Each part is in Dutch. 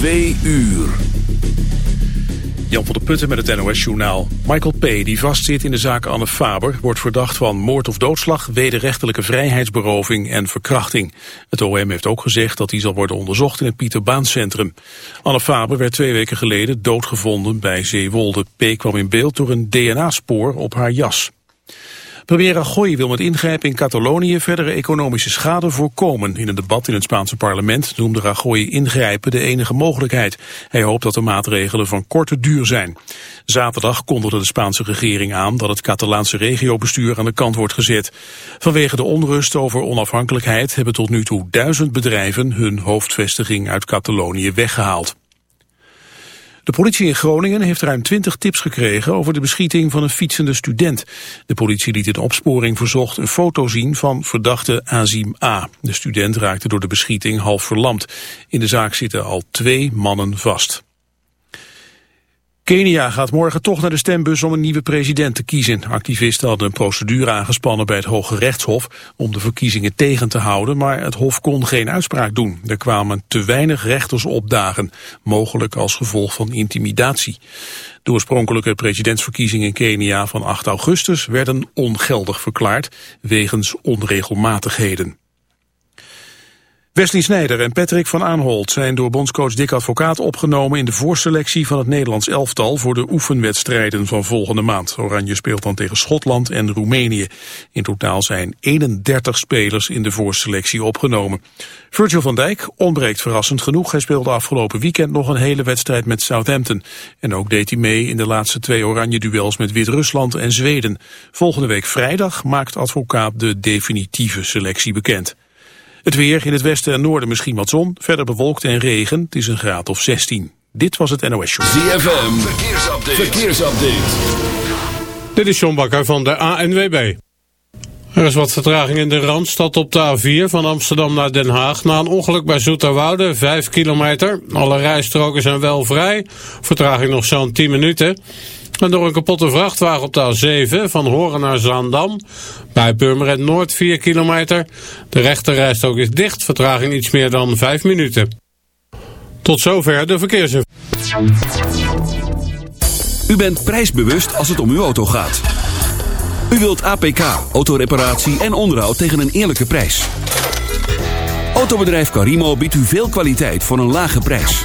Twee uur. Jan van der Putten met het NOS-journaal. Michael P., die vastzit in de zaak Anne Faber... wordt verdacht van moord of doodslag, wederrechtelijke vrijheidsberoving en verkrachting. Het OM heeft ook gezegd dat hij zal worden onderzocht in het Pieterbaancentrum. Anne Faber werd twee weken geleden doodgevonden bij Zeewolde. P. kwam in beeld door een DNA-spoor op haar jas. Premier Rajoy wil met ingrijpen in Catalonië verdere economische schade voorkomen. In een debat in het Spaanse parlement noemde Rajoy ingrijpen de enige mogelijkheid. Hij hoopt dat de maatregelen van korte duur zijn. Zaterdag kondigde de Spaanse regering aan dat het Catalaanse regiobestuur aan de kant wordt gezet. Vanwege de onrust over onafhankelijkheid hebben tot nu toe duizend bedrijven hun hoofdvestiging uit Catalonië weggehaald. De politie in Groningen heeft ruim 20 tips gekregen over de beschieting van een fietsende student. De politie liet in opsporing verzocht een foto zien van verdachte Azim A. De student raakte door de beschieting half verlamd. In de zaak zitten al twee mannen vast. Kenia gaat morgen toch naar de stembus om een nieuwe president te kiezen. Activisten hadden een procedure aangespannen bij het Hoge Rechtshof om de verkiezingen tegen te houden, maar het hof kon geen uitspraak doen. Er kwamen te weinig rechters opdagen, mogelijk als gevolg van intimidatie. De oorspronkelijke presidentsverkiezingen in Kenia van 8 augustus werden ongeldig verklaard wegens onregelmatigheden. Wesley Sneijder en Patrick van Aanholt zijn door bondscoach Dick Advocaat opgenomen in de voorselectie van het Nederlands elftal voor de oefenwedstrijden van volgende maand. Oranje speelt dan tegen Schotland en Roemenië. In totaal zijn 31 spelers in de voorselectie opgenomen. Virgil van Dijk ontbreekt verrassend genoeg. Hij speelde afgelopen weekend nog een hele wedstrijd met Southampton. En ook deed hij mee in de laatste twee oranje duels met Wit-Rusland en Zweden. Volgende week vrijdag maakt Advocaat de definitieve selectie bekend. Het weer in het westen en noorden misschien wat zon. Verder bewolkt en regen. Het is een graad of 16. Dit was het NOS Show. ZFM. Verkeersupdate. Verkeersupdate. Dit is John Bakker van de ANWB. Er is wat vertraging in de Randstad op de A4 van Amsterdam naar Den Haag. Na een ongeluk bij Zoeterwoude, 5 kilometer. Alle rijstroken zijn wel vrij. Vertraging nog zo'n 10 minuten. En door een kapotte vrachtwagen op de A7 van Horen naar Zaandam. Bij Purmerend Noord 4 kilometer. De rechterrijstrook is dicht, vertraging iets meer dan 5 minuten. Tot zover de verkeersinformatie. U bent prijsbewust als het om uw auto gaat. U wilt APK, autoreparatie en onderhoud tegen een eerlijke prijs. Autobedrijf Carimo biedt u veel kwaliteit voor een lage prijs.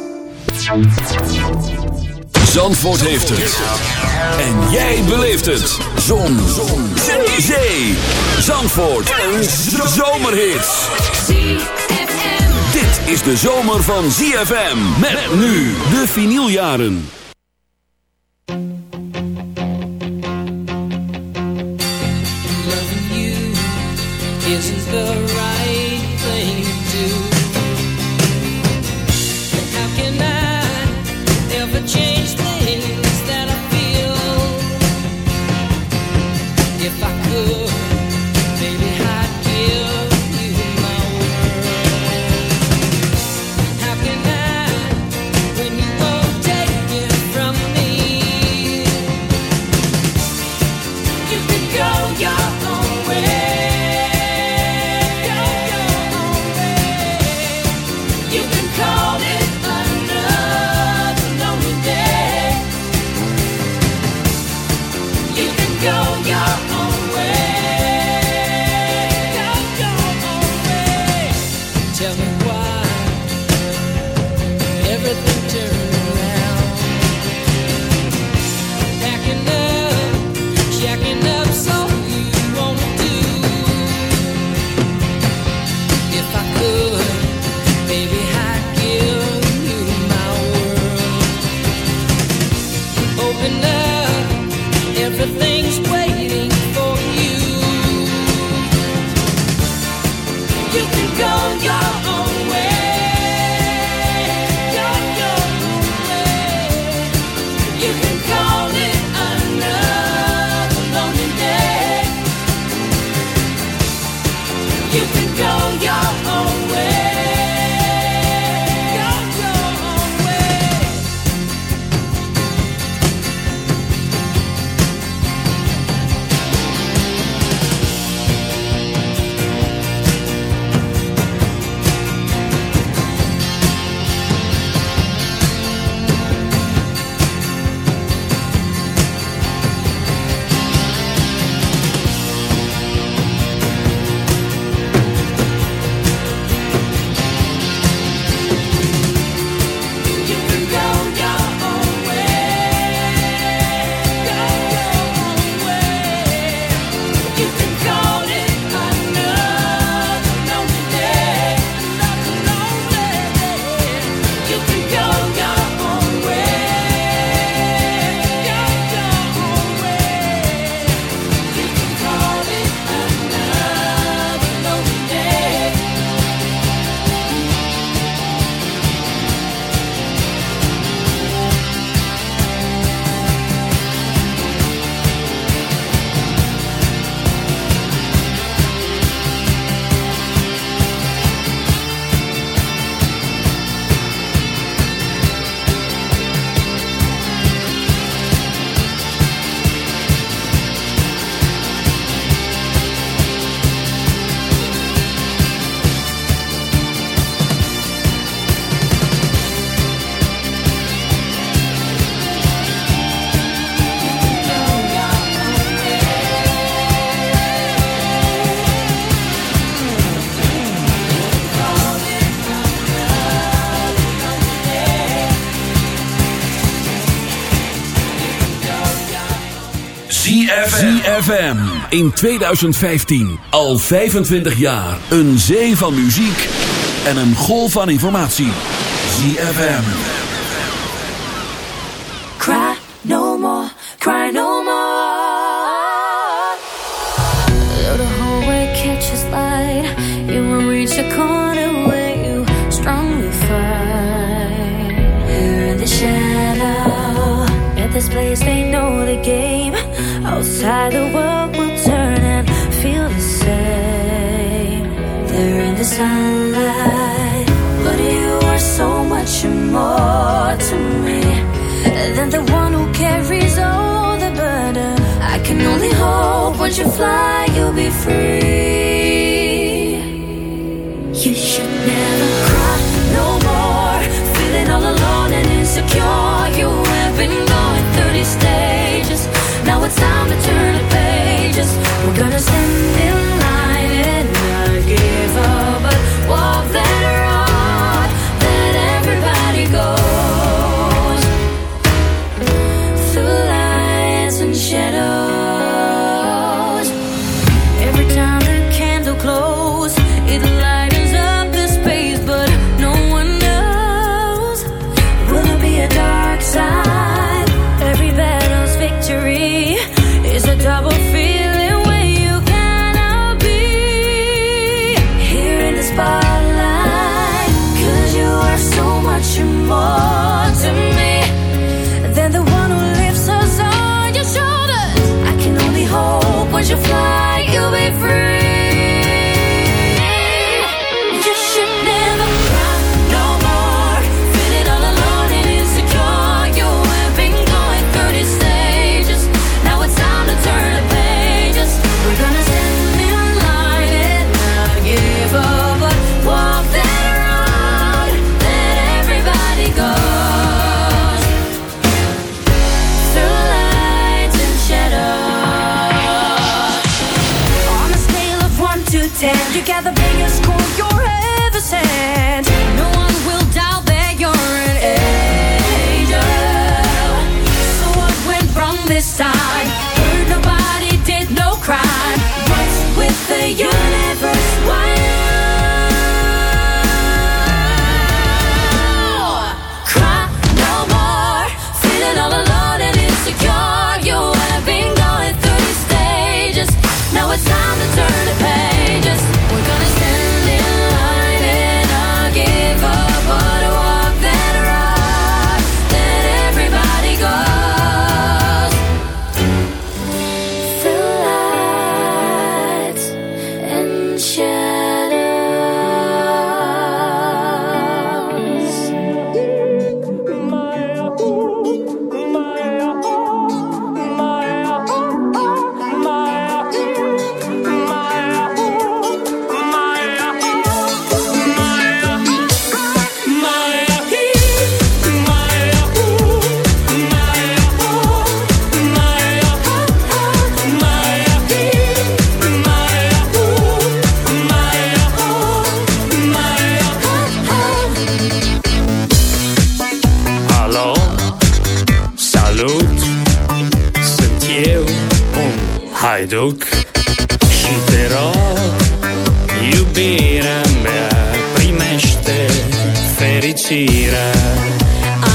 Zandvoort heeft het. En jij beleeft het. Zon. Zon. Zee. Zee. Zandvoort. Een zomerhit. Dit is de zomer van ZFM. Met nu de vinyljaren. Loving you isn't ZFM in 2015 al 25 jaar een zee van muziek en een golf van informatie. ZFM. Cry no more, cry no more. the world will turn and feel the same. There in the sunlight, but you are so much more to me than the one who carries all the burden. I can only hope once you fly, you'll be free. You should never cry no more, feeling all alone and insecure. You have been going 30 stages. Now it's time to turn gonna send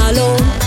follow.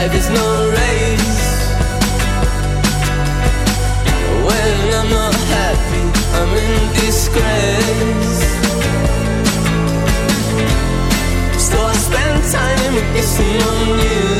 Life is no race. When I'm not happy, I'm in disgrace. So I spend time missing on you.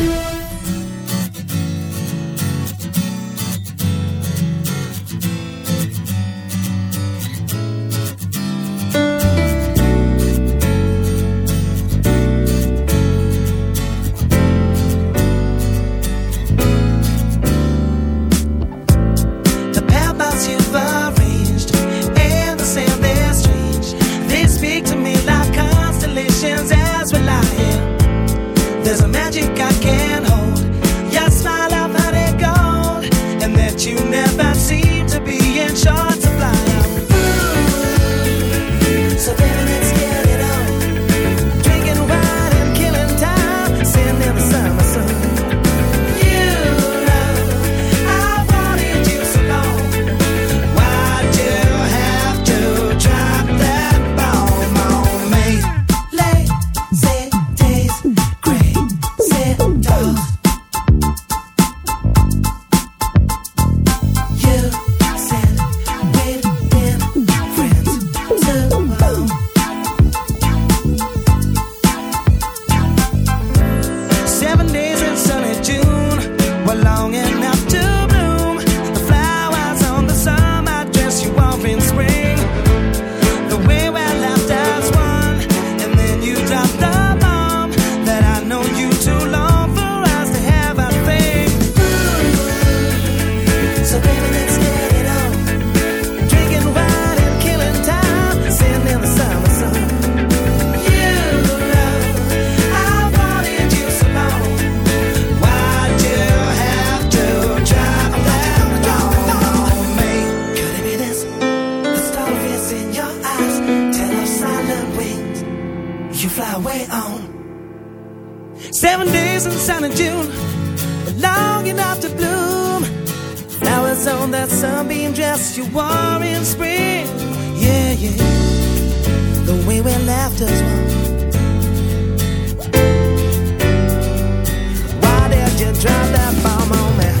Seven days in sunny June, long enough to bloom. Flowers on that sunbeam dress you wore in spring. Yeah, yeah. The way we left as one. Why did you drop that bomb on me?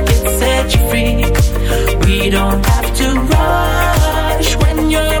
set you free. We don't have to rush when you're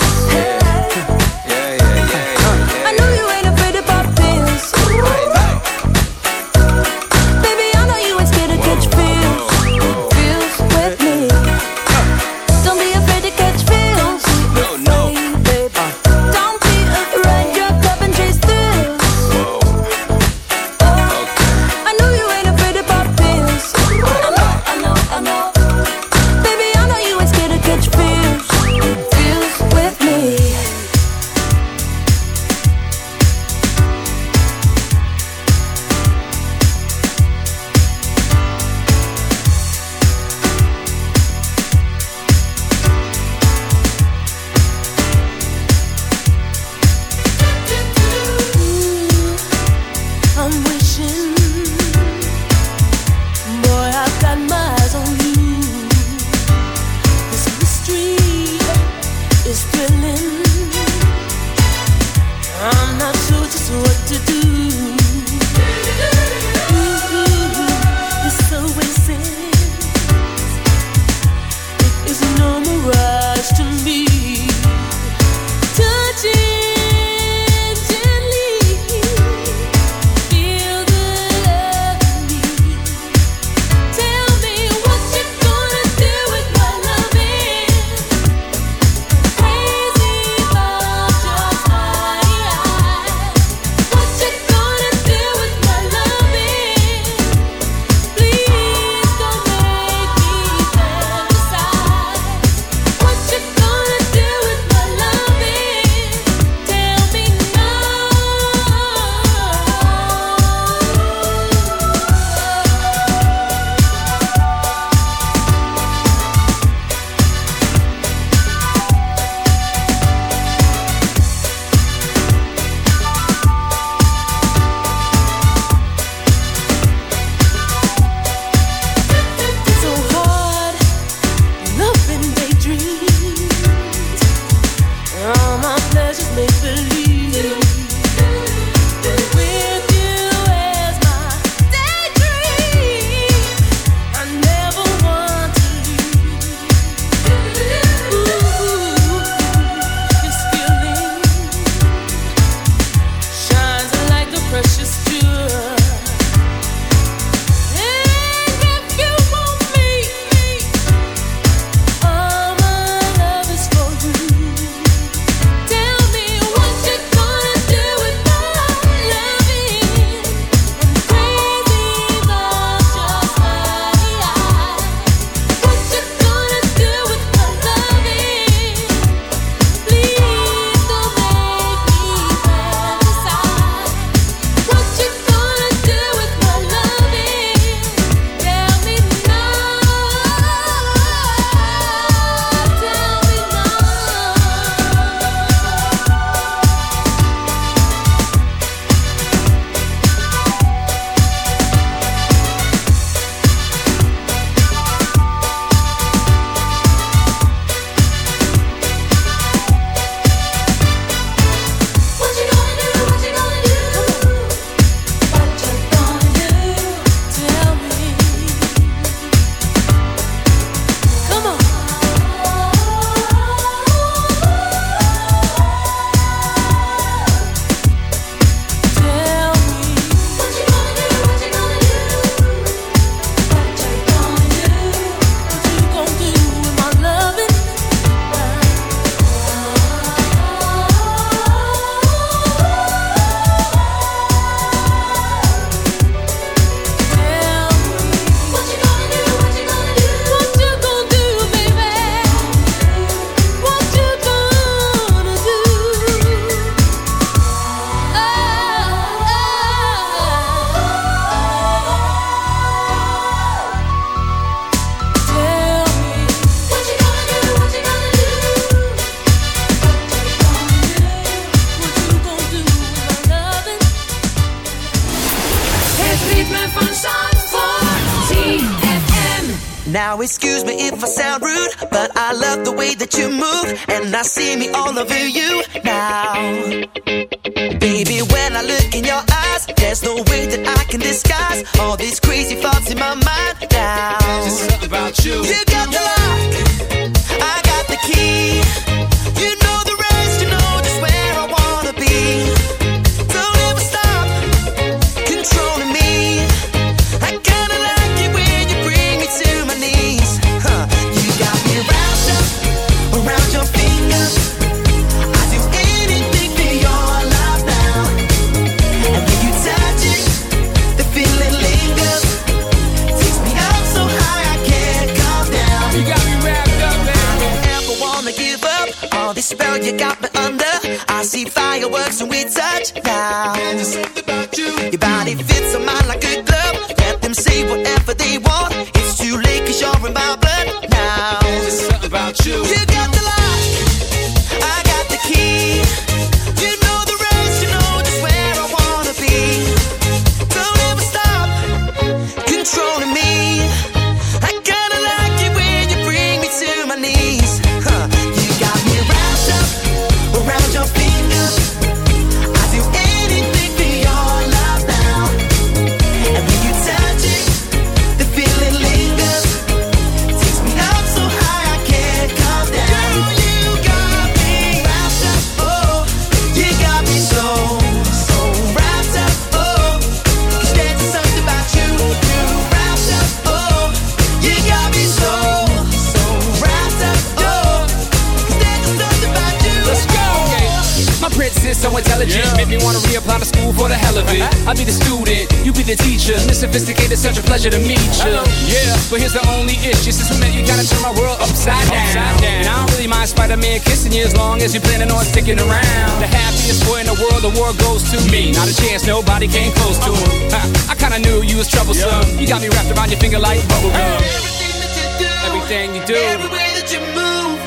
nobody came close to him. I kinda knew you was troublesome. You got me wrapped around your finger like bubblegum. Everything that you do, everything you do, every way that you move,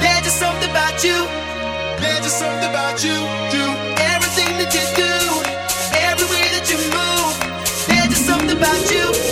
there's just something about you. There's just something about you. Do everything that you do, every way that you move, there's just something about you.